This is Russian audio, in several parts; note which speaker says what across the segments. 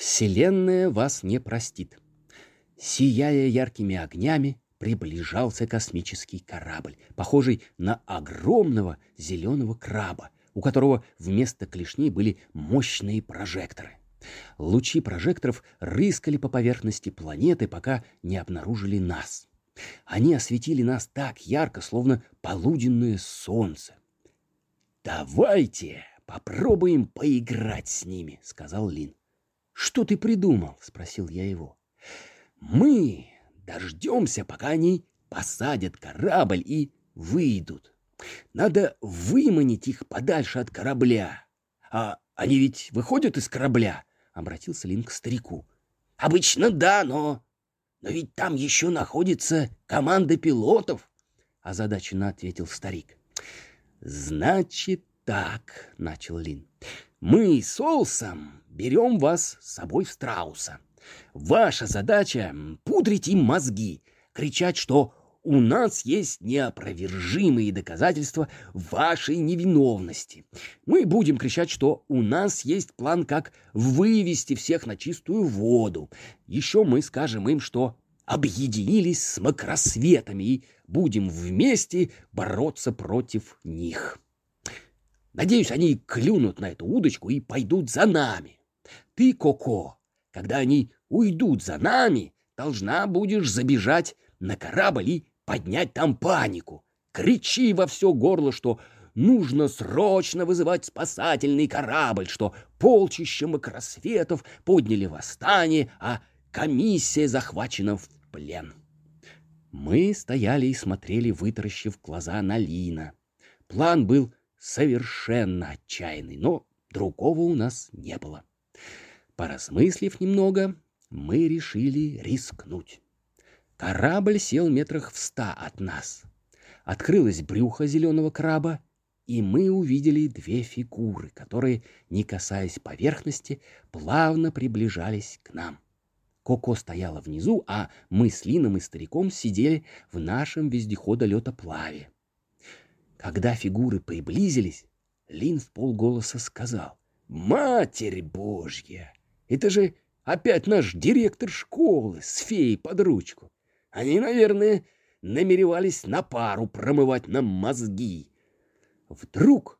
Speaker 1: Вселенная вас не простит. Сияя яркими огнями, приближался космический корабль, похожий на огромного зеленого краба, у которого вместо клешней были мощные прожекторы. Лучи прожекторов рыскали по поверхности планеты, пока не обнаружили нас. Они осветили нас так ярко, словно полуденное солнце. «Давайте попробуем поиграть с ними», — сказал Лин. «Что ты придумал?» — спросил я его. «Мы дождемся, пока они посадят корабль и выйдут. Надо выманить их подальше от корабля. А они ведь выходят из корабля?» — обратился Лин к старику. «Обычно да, но но ведь там еще находится команда пилотов, озадаченно ответил старик. Значит так, начал Лин. Мы с Олсом берем вас с собой в страуса. Ваша задача — пудрить им мозги, кричать, что у нас есть неопровержимые доказательства вашей невиновности. Мы будем кричать, что у нас есть план, как вывести всех на чистую воду. Еще мы скажем им, что объединились с макросветами и будем вместе бороться против них. Надеюсь, они клюнут на эту удочку и пойдут за нами. Ты, Коко, когда они уйдут за нами, должна будешь забежать на корабль и поднять там панику. Кричи во все горло, что нужно срочно вызывать спасательный корабль, что полчища макросветов подняли восстание, а комиссия захвачена в плен. Мы стояли и смотрели, вытаращив глаза на Лина. План был совершенно отчаянный, но другого у нас не было. Поразмыслив немного, мы решили рискнуть. Корабль сел метрах в ста от нас. Открылось брюхо зеленого краба, и мы увидели две фигуры, которые, не касаясь поверхности, плавно приближались к нам. Коко стояла внизу, а мы с Лином и стариком сидели в нашем вездехода-летоплаве. Когда фигуры приблизились, Лин в полголоса сказал, «Матерь Божья! Это же опять наш директор школы с феей под ручку!» Они, наверное, намеревались на пару промывать нам мозги. Вдруг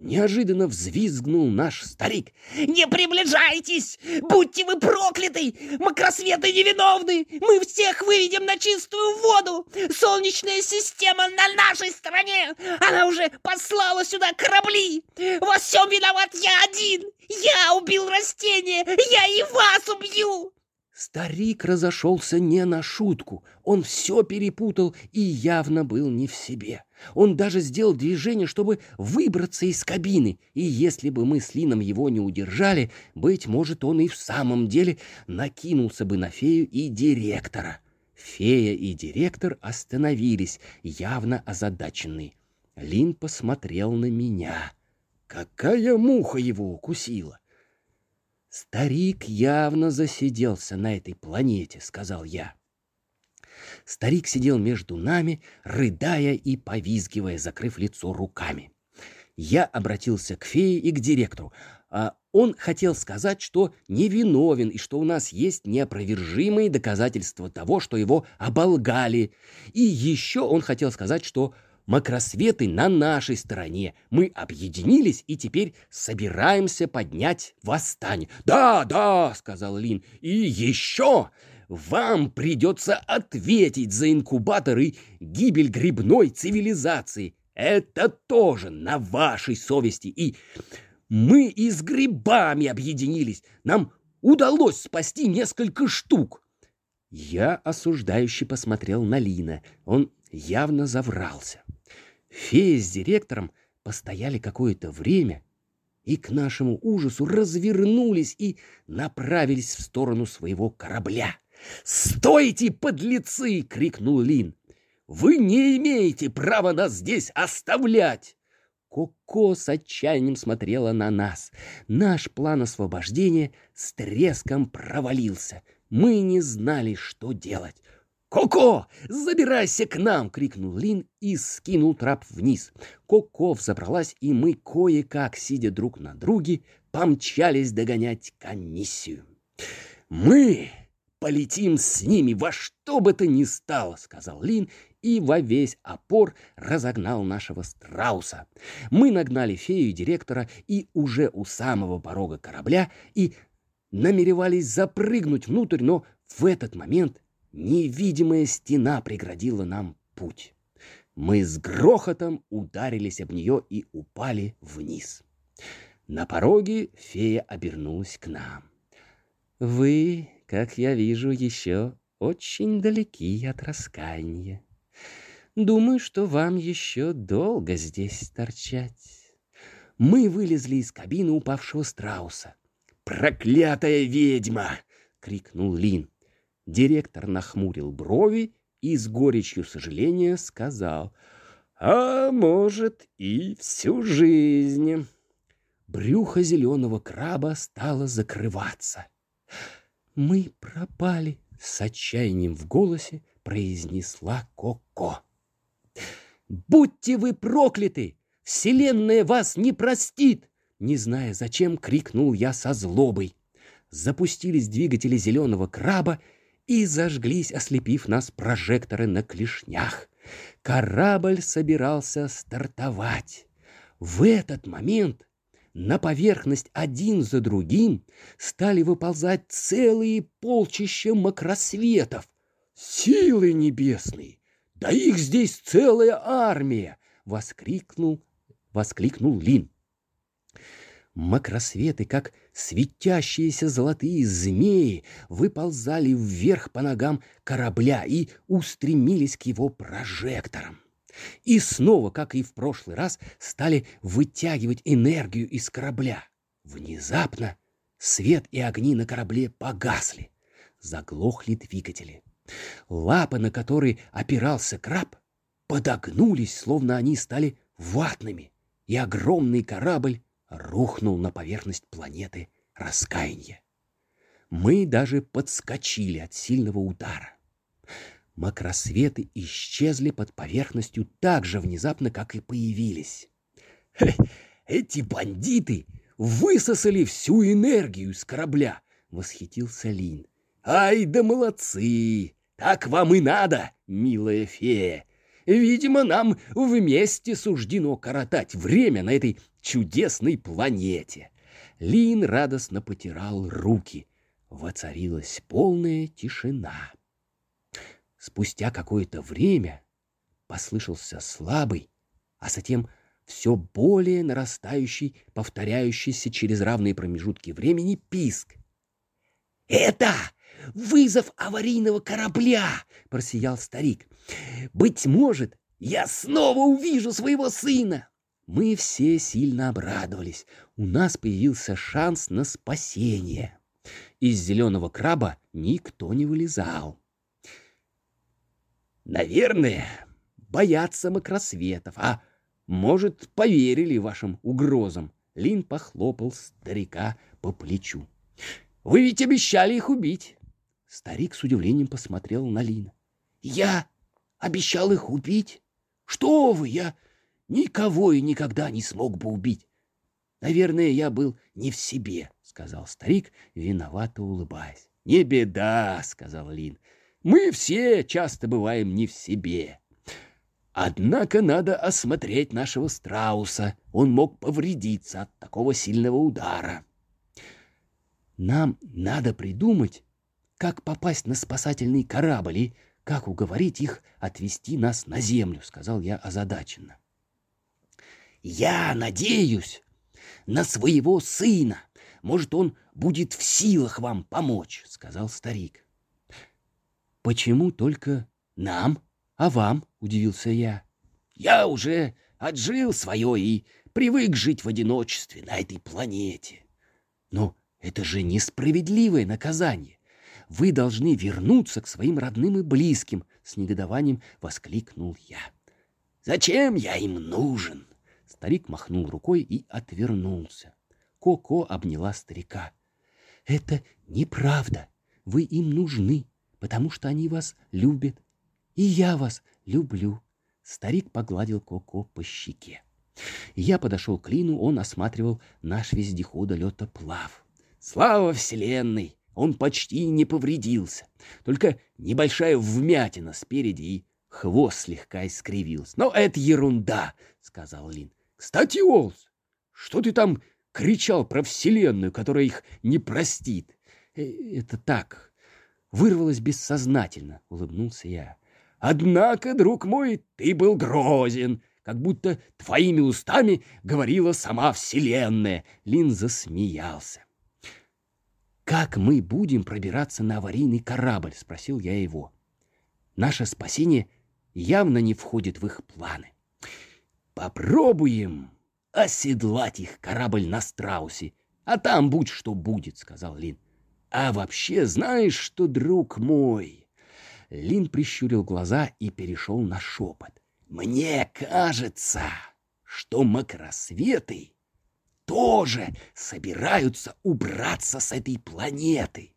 Speaker 1: Неожиданно взвизгнул наш старик.
Speaker 2: «Не приближайтесь! Будьте вы прокляты! Макросветы невиновны! Мы всех выведем на чистую воду! Солнечная система на нашей стороне! Она уже послала сюда корабли! Во всем виноват я один! Я убил растение! Я и вас убью!»
Speaker 1: Старик разошелся не на шутку. Он все перепутал и явно был не в себе. Он даже сделал движение, чтобы выбраться из кабины. И если бы мы с Лином его не удержали, быть может, он и в самом деле накинулся бы на фею и директора. Фея и директор остановились, явно озадаченные. Лин посмотрел на меня. Какая муха его укусила! Старик явно засиделся на этой планете, сказал я. Старик сидел между нами, рыдая и повизгивая, закрыв лицо руками. Я обратился к фее и к директору. А он хотел сказать, что невиновен и что у нас есть неопровержимые доказательства того, что его оболгали. И еще он хотел сказать, что Макросветы на нашей стороне. Мы объединились и теперь собираемся поднять восстание. «Да, да», — сказал Лин, — «и еще вам придется ответить за инкубатор и гибель грибной цивилизации. Это тоже на вашей совести. И мы и с грибами объединились. Нам удалось спасти несколько штук». Я осуждающе посмотрел на Лина. Он явно заврался. Фея с директором постояли какое-то время и к нашему ужасу развернулись и направились в сторону своего корабля. «Стойте, подлецы!» — крикнул Лин. «Вы не имеете права нас здесь оставлять!» Коко с отчаянием смотрела на нас. Наш план освобождения с треском провалился. Мы не знали, что делать. «Коко, забирайся к нам!» — крикнул Лин и скинул трап вниз. Коко взобралась, и мы, кое-как, сидя друг на друге, помчались догонять комиссию. Мы полетим с ними во что бы то ни стало, сказал Лин и во весь опор разогнал нашего страуса. Мы нагнали фею директора и уже у самого порога корабля и намеревались запрыгнуть внутрь, но в этот момент невидимая стена преградила нам путь. Мы с грохотом ударились об нее и упали вниз. На пороге фея обернулась к нам. «Вы, как я вижу, еще очень далеки от раскаяния. Думаю, что вам еще долго здесь торчать». Мы вылезли из кабины упавшего страуса. «Проклятая ведьма!» — крикнул Лин. Директор нахмурил брови и с горечью сожаления сказал, «А может, и всю жизнь». Брюхо зеленого краба стало закрываться. «Мы пропали!» — с отчаянием в голосе произнесла Коко. «Будьте вы прокляты! Вселенная вас не простит!» Не зная зачем, крикнул я со злобой. Запустились двигатели зеленого краба, и зажглись, ослепив нас прожекторы на клешнях. Корабль собирался стартовать. В этот момент на поверхность один за другим стали выползать целые полчища макросветов. «Силы небесные! Да их здесь целая армия!» — воскликнул, воскликнул Лин. Макросветы, как светящиеся золотые змеи, выползали вверх по ногам корабля и устремились к его прожекторам. И снова, как и в прошлый раз, стали вытягивать энергию из корабля. Внезапно свет и огни на корабле погасли. Заглохли двигатели. Лапы, на которые опирался краб, подогнулись, словно они стали ватными, и огромный корабль рухнул на поверхность планеты раскаяния. Мы даже подскочили от сильного удара. Макросветы исчезли под поверхностью так же внезапно, как и появились. «Эти бандиты высосали всю энергию с корабля!» — восхитился Лин. «Ай да молодцы! Так вам и надо, милая фея! Видимо, нам вместе суждено коротать время на этой чудесной планете. Лин радостно потирал руки. Воцарилась полная тишина. Спустя какое-то время послышался слабый, а затем все более нарастающий, повторяющийся через равные промежутки времени писк. «Это вызов аварийного корабля!» — просиял старик. «Быть может, я снова увижу своего сына!» Мы все сильно обрадовались. У нас появился шанс на спасение. Из зеленого краба никто не вылезал. Наверное, боятся макросветов, а может, поверили вашим угрозам. Лин похлопал старика по плечу. Вы ведь обещали их убить. Старик с удивлением посмотрел на Лина. Я обещал их убить? Что вы, я никого и никогда не смог бы убить. Наверное, я был не в себе, сказал старик, виновато улыбаясь. Не беда, сказал Лин. Мы все часто бываем не в себе. Однако надо осмотреть нашего страуса. Он мог повредиться от такого сильного удара. Нам надо придумать, как попасть на спасательный корабль и как уговорить их отвезти нас на землю, сказал я озадаченно. Я надеюсь на своего сына. Может, он будет в силах вам помочь, сказал старик. Почему только нам, а вам? удивился я. Я уже отжил свое и привык жить в одиночестве на этой планете. Но это же несправедливое наказание. Вы должны вернуться к своим родным и близким, с негодованием воскликнул я. Зачем я им нужен? Старик махнул рукой и отвернулся. Коко обняла старика. «Это неправда. Вы им нужны, потому что они вас любят. И я вас люблю». Старик погладил Коко по щеке. Я подошел к Лину, он осматривал наш вездехода летоплав. «Слава Вселенной! он почти не повредился. Только небольшая вмятина спереди и хвост слегка искривился. Но это ерунда, сказал Лин. Кстати, Олс, что ты там кричал про Вселенную, которая их не простит? Э, это так, вырвалось бессознательно, улыбнулся я. Однако, друг мой, ты был грозен, как будто твоими устами говорила сама Вселенная. Лин засмеялся. «Как мы будем пробираться на аварийный корабль?» — спросил я его. «Наше спасение явно не входит в их планы. Попробуем оседлать их корабль на страусе, а там будь что будет», — сказал Лин. «А вообще, знаешь что, друг мой?» Лин прищурил глаза и перешел на шепот. «Мне кажется, что макросветы тоже собираются убраться с этой планеты.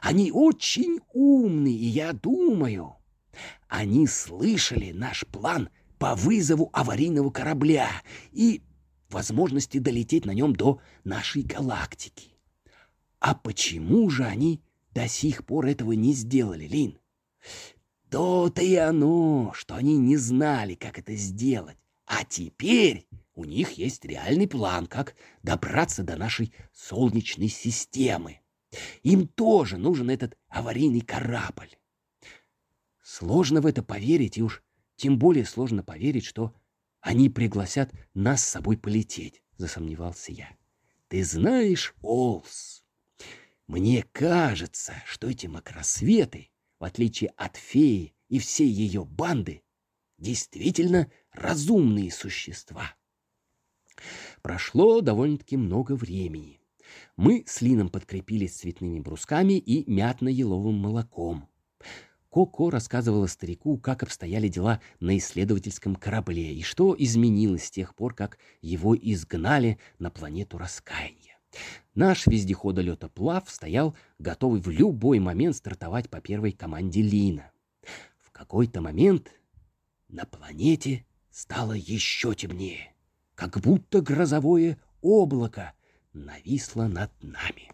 Speaker 1: Они очень умные, и я думаю, они слышали наш план по вызову аварийного корабля и возможности долететь на нем до нашей галактики. А почему же они до сих пор этого не сделали, Лин? То-то и оно, что они не знали, как это сделать. А теперь у них есть реальный план, как добраться до нашей Солнечной системы. Им тоже нужен этот аварийный корабль. Сложно в это поверить, и уж тем более сложно поверить, что они пригласят нас с собой полететь, засомневался я. Ты знаешь, Олс, мне кажется, что эти макросветы, в отличие от феи и всей ее банды, действительно разумные существа. Прошло довольно-таки много времени. Мы с Лином подкрепились цветными брусками и мятно-еловым молоком. Коко рассказывала старику, как обстояли дела на исследовательском корабле и что изменилось с тех пор, как его изгнали на планету раскаяния. Наш вездеходолетоплав стоял готовый в любой момент стартовать по первой команде Лина. В какой-то момент на планете стало еще темнее как будто грозовое облако нависло над нами.